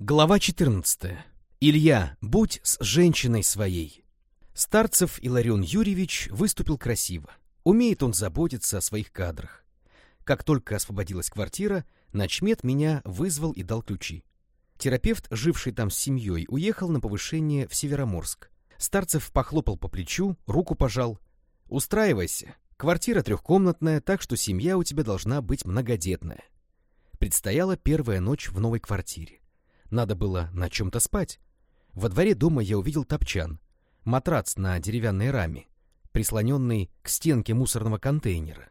Глава 14. Илья, будь с женщиной своей. Старцев Иларион Юрьевич выступил красиво. Умеет он заботиться о своих кадрах. Как только освободилась квартира, начмет меня вызвал и дал ключи. Терапевт, живший там с семьей, уехал на повышение в Североморск. Старцев похлопал по плечу, руку пожал. «Устраивайся. Квартира трехкомнатная, так что семья у тебя должна быть многодетная». Предстояла первая ночь в новой квартире. Надо было на чем-то спать. Во дворе дома я увидел топчан, матрац на деревянной раме, прислоненный к стенке мусорного контейнера.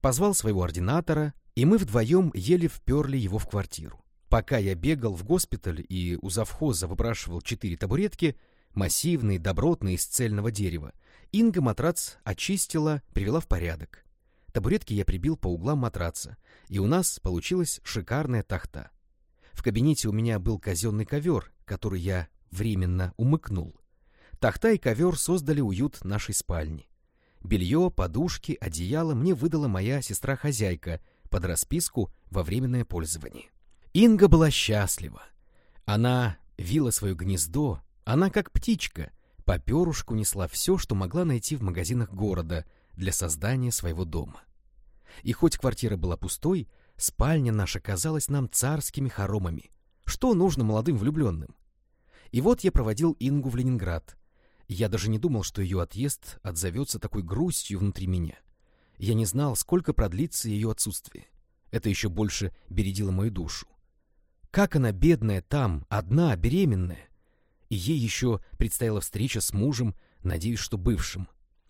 Позвал своего ординатора, и мы вдвоем еле вперли его в квартиру. Пока я бегал в госпиталь и у завхоза выпрашивал четыре табуретки, массивные, добротные, из цельного дерева, Инга матрац очистила, привела в порядок. Табуретки я прибил по углам матраца, и у нас получилась шикарная тахта. В кабинете у меня был казенный ковер, который я временно умыкнул. Тахта и ковер создали уют нашей спальни. Белье, подушки, одеяло мне выдала моя сестра-хозяйка под расписку во временное пользование. Инга была счастлива. Она вила свое гнездо, она, как птичка, по перушку несла все, что могла найти в магазинах города для создания своего дома. И хоть квартира была пустой, Спальня наша казалась нам царскими хоромами. Что нужно молодым влюбленным? И вот я проводил Ингу в Ленинград. Я даже не думал, что ее отъезд отзовется такой грустью внутри меня. Я не знал, сколько продлится ее отсутствие. Это еще больше бередило мою душу. Как она, бедная, там, одна, беременная. И ей еще предстояла встреча с мужем, надеюсь, что бывшим.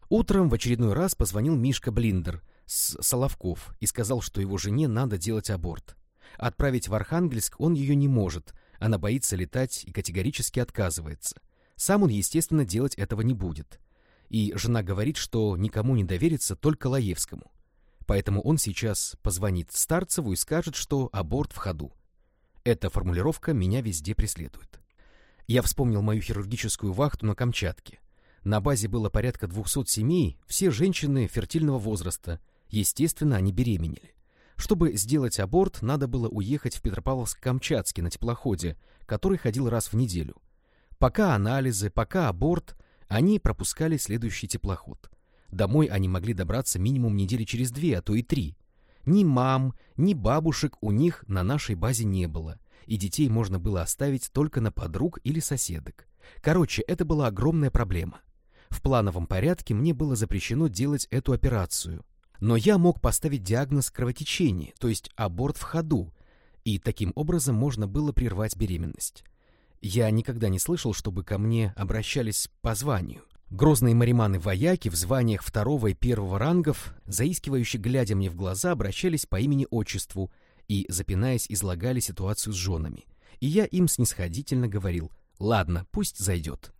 Утром в очередной раз позвонил Мишка Блиндер, с Соловков и сказал, что его жене надо делать аборт. Отправить в Архангельск он ее не может, она боится летать и категорически отказывается. Сам он, естественно, делать этого не будет. И жена говорит, что никому не доверится, только Лаевскому. Поэтому он сейчас позвонит Старцеву и скажет, что аборт в ходу. Эта формулировка меня везде преследует. Я вспомнил мою хирургическую вахту на Камчатке. На базе было порядка 200 семей, все женщины фертильного возраста, Естественно, они беременели. Чтобы сделать аборт, надо было уехать в Петропавловск-Камчатский на теплоходе, который ходил раз в неделю. Пока анализы, пока аборт, они пропускали следующий теплоход. Домой они могли добраться минимум недели через две, а то и три. Ни мам, ни бабушек у них на нашей базе не было, и детей можно было оставить только на подруг или соседок. Короче, это была огромная проблема. В плановом порядке мне было запрещено делать эту операцию, но я мог поставить диагноз кровотечения, то есть аборт в ходу, и таким образом можно было прервать беременность. Я никогда не слышал, чтобы ко мне обращались по званию. Грозные мариманы-вояки в званиях второго и первого рангов, заискивающе глядя мне в глаза, обращались по имени-отчеству и, запинаясь, излагали ситуацию с женами. И я им снисходительно говорил «Ладно, пусть зайдет».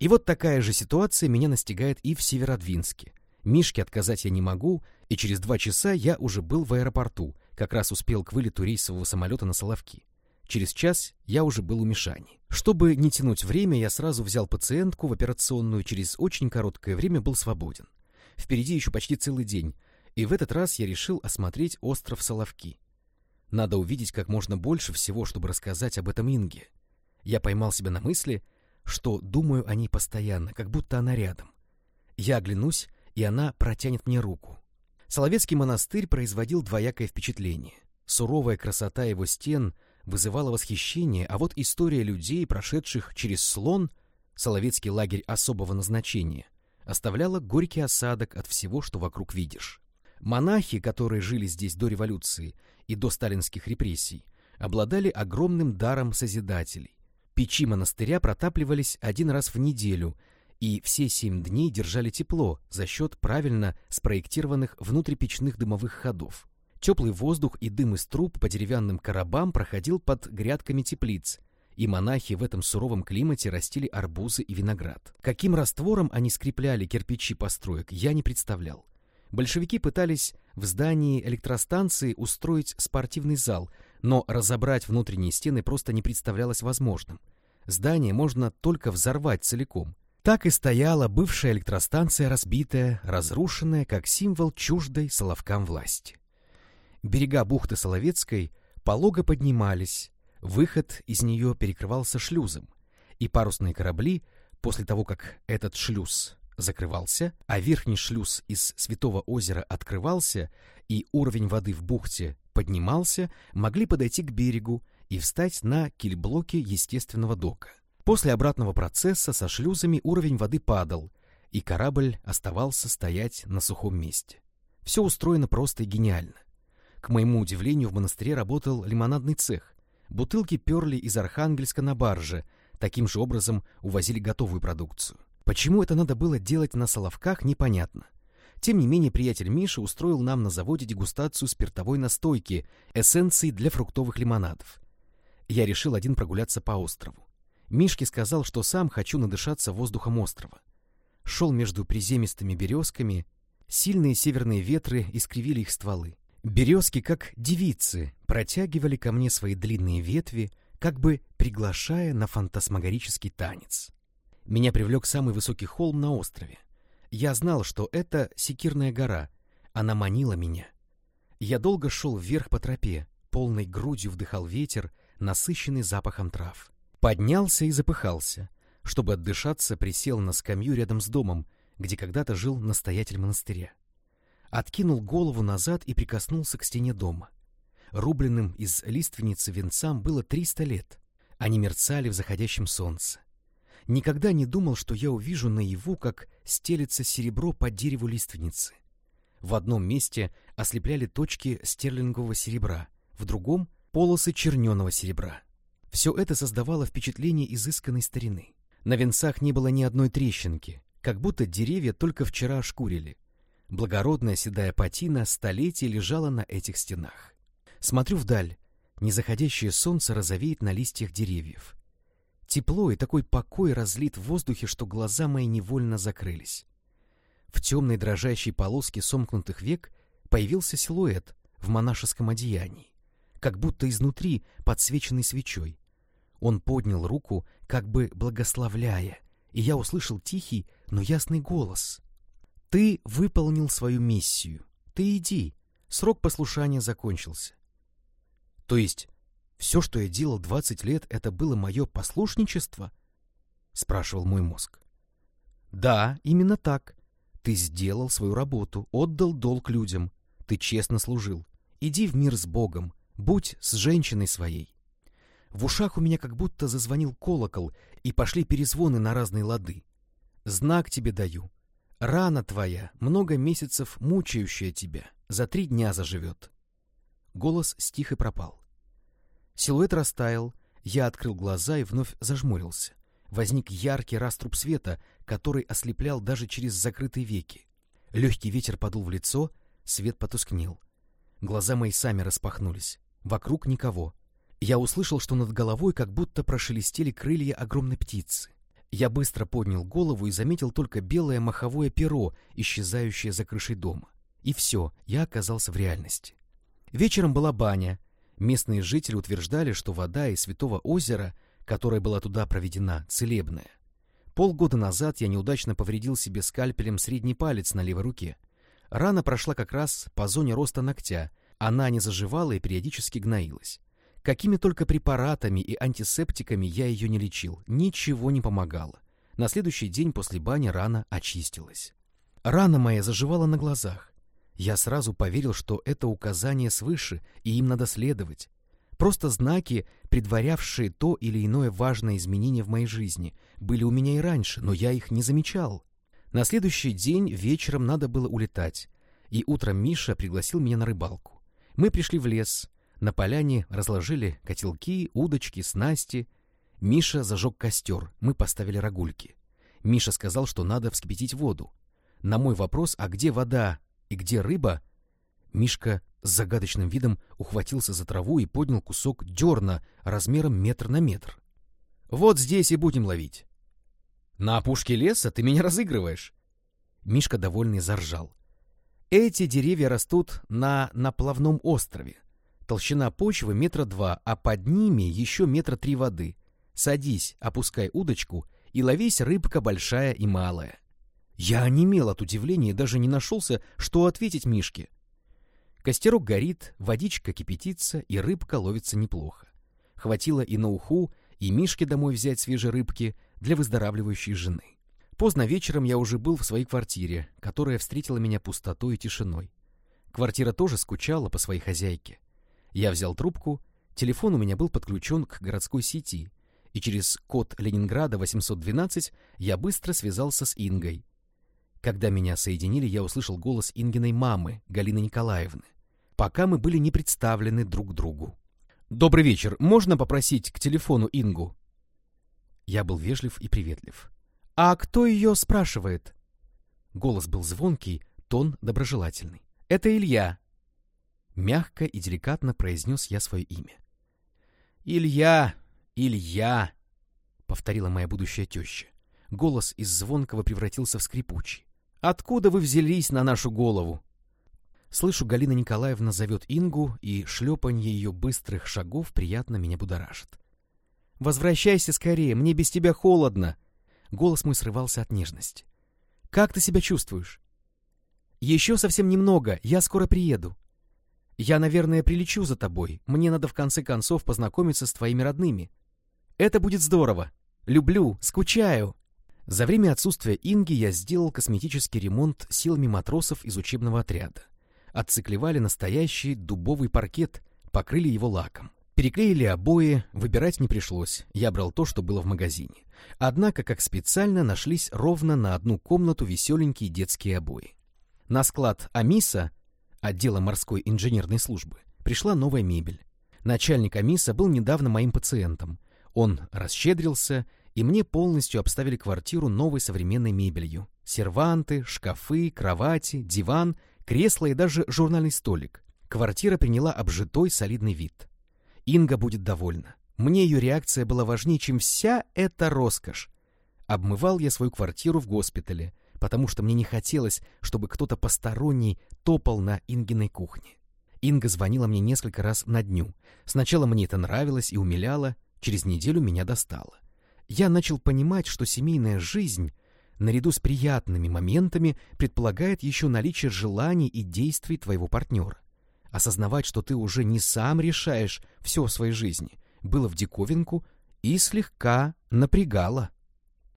И вот такая же ситуация меня настигает и в Северодвинске. Мишке отказать я не могу, и через два часа я уже был в аэропорту, как раз успел к вылету рейсового самолета на Соловки. Через час я уже был у Мишани. Чтобы не тянуть время, я сразу взял пациентку в операционную, через очень короткое время был свободен. Впереди еще почти целый день, и в этот раз я решил осмотреть остров Соловки. Надо увидеть как можно больше всего, чтобы рассказать об этом Инге. Я поймал себя на мысли, что думаю о ней постоянно, как будто она рядом. Я оглянусь, и она протянет мне руку. Соловецкий монастырь производил двоякое впечатление. Суровая красота его стен вызывала восхищение, а вот история людей, прошедших через слон, Соловецкий лагерь особого назначения, оставляла горький осадок от всего, что вокруг видишь. Монахи, которые жили здесь до революции и до сталинских репрессий, обладали огромным даром созидателей. Печи монастыря протапливались один раз в неделю и все семь дней держали тепло за счет правильно спроектированных внутрипечных дымовых ходов. Теплый воздух и дым из труб по деревянным коробам проходил под грядками теплиц, и монахи в этом суровом климате растили арбузы и виноград. Каким раствором они скрепляли кирпичи построек, я не представлял. Большевики пытались в здании электростанции устроить спортивный зал, но разобрать внутренние стены просто не представлялось возможным. Здание можно только взорвать целиком, так и стояла бывшая электростанция, разбитая, разрушенная, как символ чуждой Соловкам власти. Берега бухты Соловецкой полого поднимались, Выход из нее перекрывался шлюзом, и парусные корабли, после того, как этот шлюз закрывался, а верхний шлюз из Святого озера открывался, и уровень воды в бухте поднимался, могли подойти к берегу и встать на кильблоке естественного дока. После обратного процесса со шлюзами уровень воды падал, и корабль оставался стоять на сухом месте. Все устроено просто и гениально. К моему удивлению, в монастыре работал лимонадный цех. Бутылки перли из Архангельска на барже, таким же образом увозили готовую продукцию. Почему это надо было делать на Соловках, непонятно. Тем не менее, приятель Миша устроил нам на заводе дегустацию спиртовой настойки, эссенции для фруктовых лимонадов. Я решил один прогуляться по острову. Мишке сказал, что сам хочу надышаться воздухом острова. Шел между приземистыми березками, сильные северные ветры искривили их стволы. Березки, как девицы, протягивали ко мне свои длинные ветви, как бы приглашая на фантасмагорический танец. Меня привлек самый высокий холм на острове. Я знал, что это Секирная гора. Она манила меня. Я долго шел вверх по тропе, полной грудью вдыхал ветер, насыщенный запахом трав. Поднялся и запыхался. Чтобы отдышаться, присел на скамью рядом с домом, где когда-то жил настоятель монастыря. Откинул голову назад и прикоснулся к стене дома. Рубленным из лиственницы венцам было триста лет. Они мерцали в заходящем солнце. Никогда не думал, что я увижу наяву, как стелется серебро под дереву лиственницы. В одном месте ослепляли точки стерлингового серебра, в другом — полосы черненого серебра. Все это создавало впечатление изысканной старины. На венцах не было ни одной трещинки, как будто деревья только вчера ошкурили. Благородная седая патина столетий лежала на этих стенах. Смотрю вдаль, незаходящее солнце розовеет на листьях деревьев. Тепло и такой покой разлит в воздухе, что глаза мои невольно закрылись. В темной дрожащей полоске сомкнутых век появился силуэт в монашеском одеянии, как будто изнутри подсвеченный свечой. Он поднял руку, как бы благословляя, и я услышал тихий, но ясный голос. «Ты выполнил свою миссию. Ты иди. Срок послушания закончился». То есть все, что я делал двадцать лет, это было мое послушничество? Спрашивал мой мозг. Да, именно так. Ты сделал свою работу, отдал долг людям. Ты честно служил. Иди в мир с Богом, будь с женщиной своей. В ушах у меня как будто зазвонил колокол, и пошли перезвоны на разные лады. Знак тебе даю. Рана твоя, много месяцев мучающая тебя, за три дня заживет. Голос стих и пропал. Силуэт растаял, я открыл глаза и вновь зажмурился. Возник яркий раструб света, который ослеплял даже через закрытые веки. Легкий ветер подул в лицо, свет потускнел. Глаза мои сами распахнулись. Вокруг никого. Я услышал, что над головой как будто прошелестели крылья огромной птицы. Я быстро поднял голову и заметил только белое маховое перо, исчезающее за крышей дома. И все, я оказался в реальности. Вечером была баня, Местные жители утверждали, что вода из Святого озера, которая была туда проведена, целебная. Полгода назад я неудачно повредил себе скальпелем средний палец на левой руке. Рана прошла как раз по зоне роста ногтя, она не заживала и периодически гноилась. Какими только препаратами и антисептиками я ее не лечил, ничего не помогало. На следующий день после бани рана очистилась. Рана моя заживала на глазах. Я сразу поверил, что это указание свыше, и им надо следовать. Просто знаки, предварявшие то или иное важное изменение в моей жизни, были у меня и раньше, но я их не замечал. На следующий день вечером надо было улетать, и утром Миша пригласил меня на рыбалку. Мы пришли в лес, на поляне разложили котелки, удочки, снасти. Миша зажег костер, мы поставили рогульки. Миша сказал, что надо вскипятить воду. На мой вопрос, а где вода, и где рыба? Мишка с загадочным видом ухватился за траву и поднял кусок дерна размером метр на метр. «Вот здесь и будем ловить». «На опушке леса ты меня разыгрываешь». Мишка довольный заржал. «Эти деревья растут на наплавном острове. Толщина почвы метра два, а под ними еще метра три воды. Садись, опускай удочку и ловись рыбка большая и малая. Я онемел от удивления и даже не нашелся, что ответить Мишке. Костерок горит, водичка кипятится, и рыбка ловится неплохо. Хватило и на уху, и Мишке домой взять свежей рыбки для выздоравливающей жены. Поздно вечером я уже был в своей квартире, которая встретила меня пустотой и тишиной. Квартира тоже скучала по своей хозяйке. Я взял трубку, телефон у меня был подключен к городской сети, и через код Ленинграда 812 я быстро связался с Ингой. Когда меня соединили, я услышал голос Ингиной мамы, Галины Николаевны. Пока мы были не представлены друг другу. «Добрый вечер. Можно попросить к телефону Ингу?» Я был вежлив и приветлив. «А кто ее спрашивает?» Голос был звонкий, тон доброжелательный. «Это Илья». Мягко и деликатно произнес я свое имя. «Илья! Илья!» — повторила моя будущая теща. Голос из звонкого превратился в скрипучий. «Откуда вы взялись на нашу голову?» Слышу, Галина Николаевна зовет Ингу, и шлепанье ее быстрых шагов приятно меня будоражит. «Возвращайся скорее, мне без тебя холодно!» Голос мой срывался от нежности. «Как ты себя чувствуешь?» «Еще совсем немного, я скоро приеду. Я, наверное, прилечу за тобой. Мне надо в конце концов познакомиться с твоими родными. Это будет здорово. Люблю, скучаю. За время отсутствия Инги я сделал косметический ремонт силами матросов из учебного отряда. Отциклевали настоящий дубовый паркет, покрыли его лаком. Переклеили обои, выбирать не пришлось, я брал то, что было в магазине. Однако, как специально, нашлись ровно на одну комнату веселенькие детские обои. На склад Амиса отдела морской инженерной службы, пришла новая мебель. Начальник Амиса был недавно моим пациентом. Он расщедрился, и мне полностью обставили квартиру новой современной мебелью. Серванты, шкафы, кровати, диван, кресло и даже журнальный столик. Квартира приняла обжитой солидный вид. Инга будет довольна. Мне ее реакция была важнее, чем вся эта роскошь. Обмывал я свою квартиру в госпитале, потому что мне не хотелось, чтобы кто-то посторонний топал на Ингиной кухне. Инга звонила мне несколько раз на дню. Сначала мне это нравилось и умиляло, через неделю меня достало. Я начал понимать, что семейная жизнь, наряду с приятными моментами, предполагает еще наличие желаний и действий твоего партнера. Осознавать, что ты уже не сам решаешь все в своей жизни, было в диковинку и слегка напрягало.